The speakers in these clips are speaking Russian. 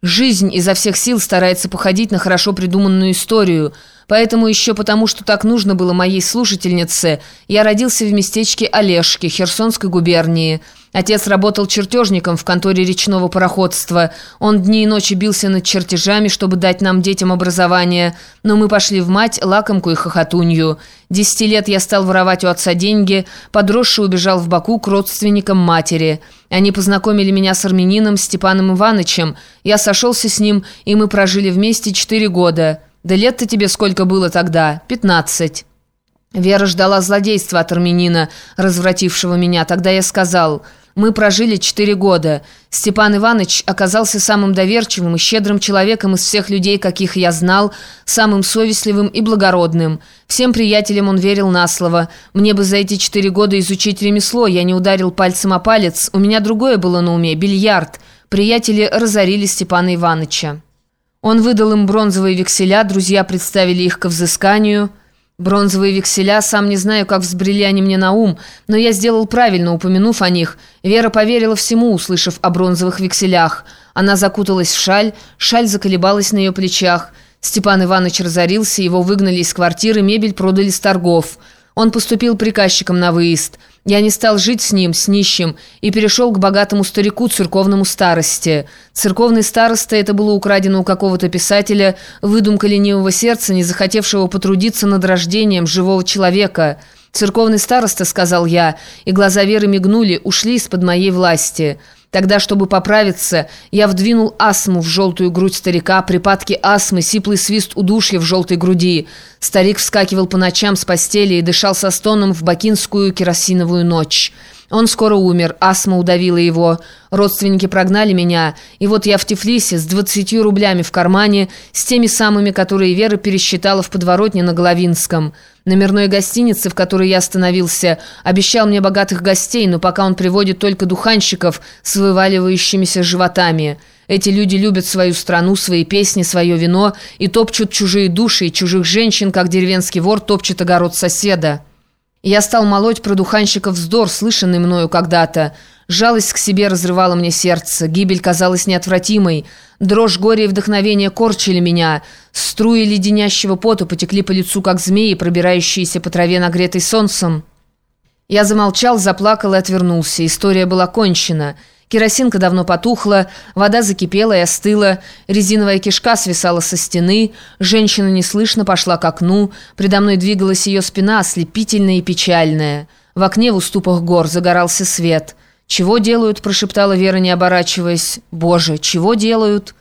Жизнь изо всех сил старается походить на хорошо придуманную историю, поэтому еще потому, что так нужно было моей слушательнице, я родился в местечке Олежки, Херсонской губернии. Отец работал чертежником в конторе речного пароходства. Он дни и ночи бился над чертежами, чтобы дать нам, детям, образование, но мы пошли в мать, лакомку и хохотунью. Десяти лет я стал воровать у отца деньги, подросший убежал в Баку к родственникам матери». Они познакомили меня с армянином Степаном Ивановичем. Я сошелся с ним, и мы прожили вместе четыре года. Да лет-то тебе сколько было тогда? Пятнадцать». Вера ждала злодейства от армянина, развратившего меня. Тогда я сказал... Мы прожили четыре года. Степан Иванович оказался самым доверчивым и щедрым человеком из всех людей, каких я знал, самым совестливым и благородным. Всем приятелям он верил на слово. Мне бы за эти четыре года изучить ремесло, я не ударил пальцем о палец, у меня другое было на уме – бильярд. Приятели разорили Степана Ивановича. Он выдал им бронзовые векселя, друзья представили их ко взысканию – Бронзовые векселя, сам не знаю, как взбрели они мне на ум, но я сделал правильно, упомянув о них. Вера поверила всему, услышав о бронзовых векселях. Она закуталась в шаль, шаль заколебалась на ее плечах. Степан Иванович разорился, его выгнали из квартиры, мебель продали с торгов. Он поступил приказчиком на выезд. Я не стал жить с ним, с нищим, и перешел к богатому старику, церковному старости. Церковный староста – это было украдено у какого-то писателя, выдумка ленивого сердца, не захотевшего потрудиться над рождением живого человека. «Церковный староста», – сказал я, и глаза Веры мигнули, ушли из-под моей власти – Тогда, чтобы поправиться, я вдвинул астму в желтую грудь старика, припадки астмы, сиплый свист удушья в желтой груди. Старик вскакивал по ночам с постели и дышал со стоном в бакинскую керосиновую ночь. Он скоро умер, астма удавила его. Родственники прогнали меня, и вот я в Тифлисе с двадцатью рублями в кармане, с теми самыми, которые Вера пересчитала в подворотне на Головинском. Номерной гостиницы, в которой я остановился, обещал мне богатых гостей, но пока он приводит только духанщиков с вываливающимися животами. Эти люди любят свою страну, свои песни, свое вино и топчут чужие души и чужих женщин, как деревенский вор топчет огород соседа». Я стал молоть про духанщиков вздор, слышанный мною когда-то. Жалость к себе разрывала мне сердце, гибель казалась неотвратимой. Дрожь горя и вдохновения корчили меня. Струи леденящего пота потекли по лицу, как змеи, пробирающиеся по траве, нагретой солнцем. Я замолчал, заплакал и отвернулся. История была кончена. Керосинка давно потухла, вода закипела и остыла, резиновая кишка свисала со стены, женщина неслышно пошла к окну, предо мной двигалась ее спина, ослепительная и печальная. В окне в уступах гор загорался свет. «Чего делают?» – прошептала Вера, не оборачиваясь. «Боже, чего делают?»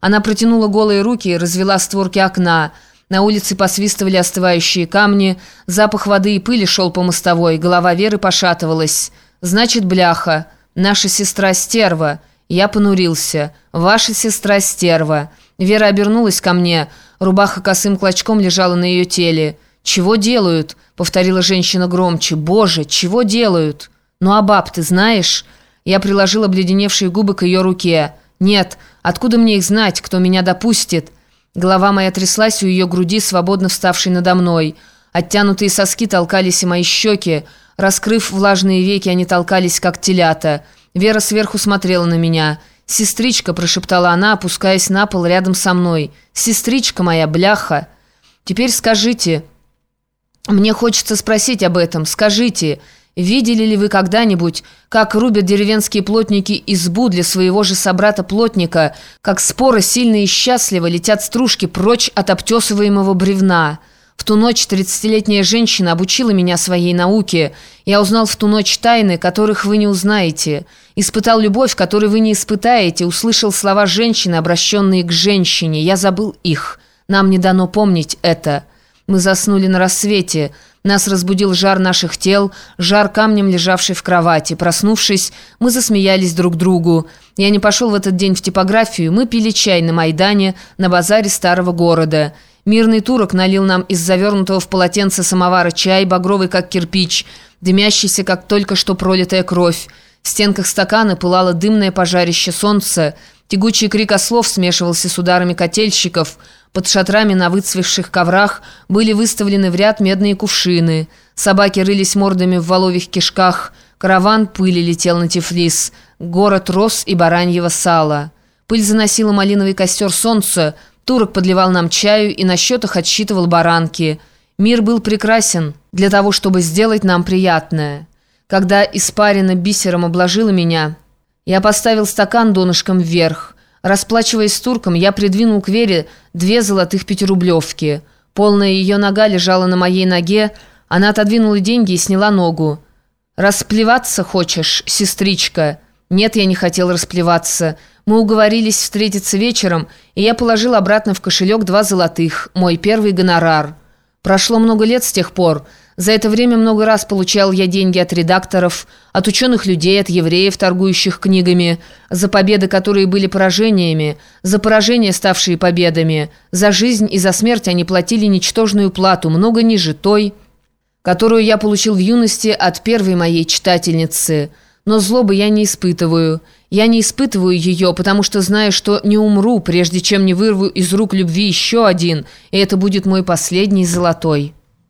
Она протянула голые руки и развела створки окна. На улице посвистывали остывающие камни, запах воды и пыли шел по мостовой, голова Веры пошатывалась. «Значит, бляха!» «Наша сестра стерва». Я понурился. «Ваша сестра стерва». Вера обернулась ко мне. Рубаха косым клочком лежала на ее теле. «Чего делают?» — повторила женщина громче. «Боже, чего делают?» «Ну а баб ты знаешь?» Я приложила обледеневшие губы к ее руке. «Нет, откуда мне их знать, кто меня допустит?» Голова моя тряслась у ее груди, свободно вставшей надо мной. Оттянутые соски толкались и мои щеки. Раскрыв влажные веки, они толкались, как телята. Вера сверху смотрела на меня. «Сестричка», — прошептала она, опускаясь на пол рядом со мной. «Сестричка моя, бляха!» «Теперь скажите...» «Мне хочется спросить об этом. Скажите, видели ли вы когда-нибудь, как рубят деревенские плотники избу для своего же собрата-плотника, как споры сильно и счастливо летят стружки прочь от обтесываемого бревна?» В ту ночь тридцатилетняя женщина обучила меня своей науке. Я узнал в ту ночь тайны, которых вы не узнаете. Испытал любовь, которой вы не испытаете. Услышал слова женщины, обращенные к женщине. Я забыл их. Нам не дано помнить это. Мы заснули на рассвете. Нас разбудил жар наших тел, жар камнем лежавший в кровати. Проснувшись, мы засмеялись друг другу. Я не пошел в этот день в типографию. Мы пили чай на Майдане, на базаре старого города. Мирный турок налил нам из завернутого в полотенце самовара чай, багровый как кирпич, дымящийся, как только что пролитая кровь. В стенках стакана пылало дымное пожарище солнца. Тягучий крик ослов смешивался с ударами котельщиков. Под шатрами на выцвевших коврах были выставлены в ряд медные кувшины. Собаки рылись мордами в воловьих кишках. Караван пыли летел на Тифлис. Город рос и бараньего сала. Пыль заносила малиновый костер солнца, турок подливал нам чаю и на счетах отсчитывал баранки. Мир был прекрасен для того, чтобы сделать нам приятное. Когда испарина бисером обложила меня, я поставил стакан донышком вверх. Расплачиваясь с турком, я придвинул к Вере две золотых пятирублевки. Полная ее нога лежала на моей ноге, она отодвинула деньги и сняла ногу. «Расплеваться хочешь, сестричка?» «Нет, я не хотел расплеваться. Мы уговорились встретиться вечером, и я положил обратно в кошелек два золотых, мой первый гонорар. Прошло много лет с тех пор. За это время много раз получал я деньги от редакторов, от ученых людей, от евреев, торгующих книгами, за победы, которые были поражениями, за поражения, ставшие победами. За жизнь и за смерть они платили ничтожную плату, много ниже той» которую я получил в юности от первой моей читательницы. Но злобы я не испытываю. Я не испытываю ее, потому что знаю, что не умру, прежде чем не вырву из рук любви еще один, и это будет мой последний золотой».